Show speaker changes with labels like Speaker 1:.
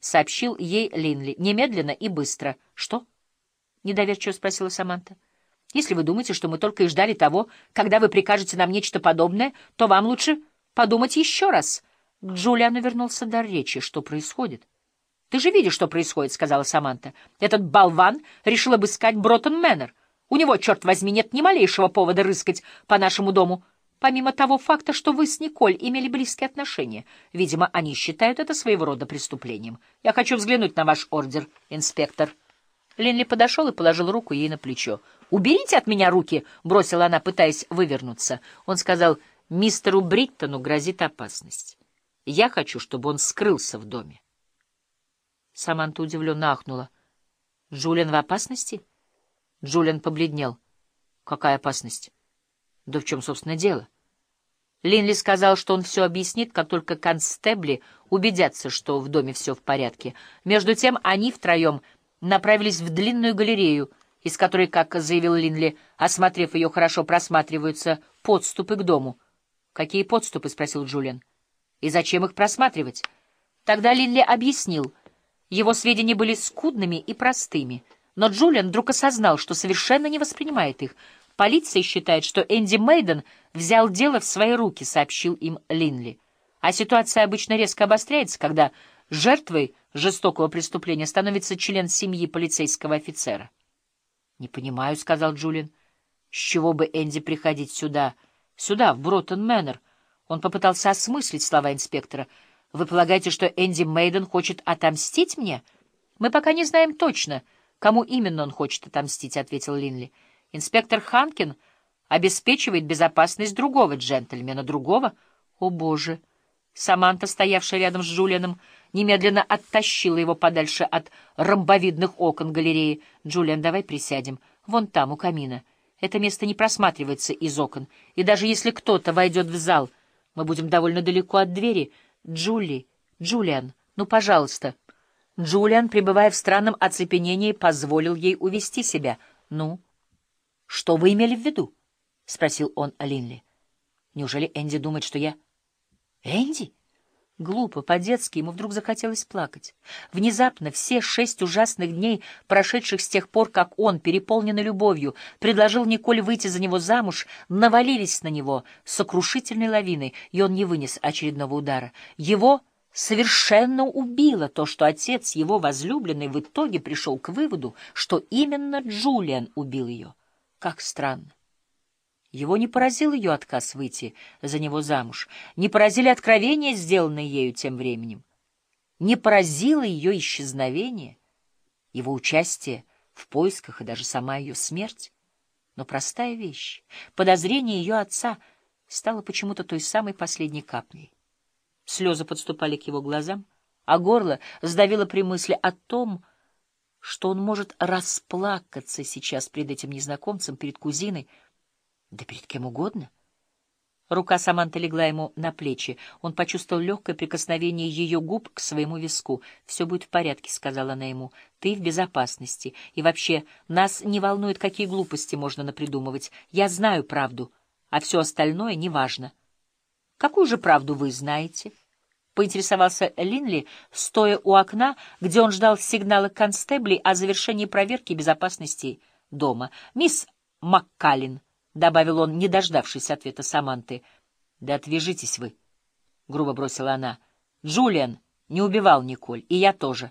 Speaker 1: — сообщил ей Линли. «Немедленно и быстро». «Что?» — недоверчиво спросила Саманта. «Если вы думаете, что мы только и ждали того, когда вы прикажете нам нечто подобное, то вам лучше подумать еще раз». К Джулиану вернулся дар речи. «Что происходит?» «Ты же видишь, что происходит», — сказала Саманта. «Этот болван решил обыскать Броттон Мэннер. У него, черт возьми, нет ни малейшего повода рыскать по нашему дому, помимо того факта, что вы с Николь имели близкие отношения. Видимо, они считают это своего рода преступлением. Я хочу взглянуть на ваш ордер, инспектор». Линли подошел и положил руку ей на плечо. «Уберите от меня руки!» — бросила она, пытаясь вывернуться. Он сказал, «Мистеру Бриттону грозит опасность. Я хочу, чтобы он скрылся в доме». Саманта удивленно ахнула. «Джулиан в опасности?» Джулиан побледнел. «Какая опасность?» «Да в чем, собственно, дело?» Линли сказал, что он все объяснит, как только констебли убедятся, что в доме все в порядке. Между тем они втроем направились в длинную галерею, из которой, как заявил Линли, осмотрев ее, хорошо просматриваются подступы к дому. «Какие подступы?» — спросил Джулиан. «И зачем их просматривать?» Тогда Линли объяснил. Его сведения были скудными и простыми — но Джулиан вдруг осознал, что совершенно не воспринимает их. «Полиция считает, что Энди Мейден взял дело в свои руки», — сообщил им Линли. А ситуация обычно резко обостряется, когда жертвой жестокого преступления становится член семьи полицейского офицера. «Не понимаю», — сказал Джулиан. «С чего бы Энди приходить сюда? Сюда, в Броттон Мэннер?» Он попытался осмыслить слова инспектора. «Вы полагаете, что Энди Мейден хочет отомстить мне? Мы пока не знаем точно». «Кому именно он хочет отомстить?» — ответил Линли. «Инспектор Ханкин обеспечивает безопасность другого джентльмена. Другого? О, Боже!» Саманта, стоявшая рядом с Джулианом, немедленно оттащила его подальше от ромбовидных окон галереи. «Джулиан, давай присядем. Вон там, у камина. Это место не просматривается из окон, и даже если кто-то войдет в зал, мы будем довольно далеко от двери. Джули, Джулиан, ну, пожалуйста». Джулиан, пребывая в странном оцепенении, позволил ей увести себя. «Ну, что вы имели в виду?» — спросил он Линли. «Неужели Энди думает, что я...» «Энди?» Глупо, по-детски ему вдруг захотелось плакать. Внезапно все шесть ужасных дней, прошедших с тех пор, как он, переполненный любовью, предложил Николь выйти за него замуж, навалились на него сокрушительной лавиной, и он не вынес очередного удара. Его совершенно убило то, что отец его возлюбленный в итоге пришел к выводу, что именно Джулиан убил ее. Как странно. Его не поразил ее отказ выйти за него замуж, не поразили откровения, сделанные ею тем временем, не поразило ее исчезновение, его участие в поисках и даже сама ее смерть. Но простая вещь, подозрение ее отца, стало почему-то той самой последней каплей. Слезы подступали к его глазам, а горло сдавило при мысли о том, что он может расплакаться сейчас перед этим незнакомцем, перед кузиной, да перед кем угодно. Рука Саманты легла ему на плечи. Он почувствовал легкое прикосновение ее губ к своему виску. «Все будет в порядке», — сказала она ему. «Ты в безопасности. И вообще, нас не волнует, какие глупости можно напридумывать. Я знаю правду, а все остальное неважно». «Какую же правду вы знаете?» — поинтересовался Линли, стоя у окна, где он ждал сигнала констеблей о завершении проверки безопасности дома. «Мисс Маккалин», — добавил он, не дождавшись ответа Саманты. «Да отвяжитесь вы», — грубо бросила она. «Джулиан не убивал Николь, и я тоже».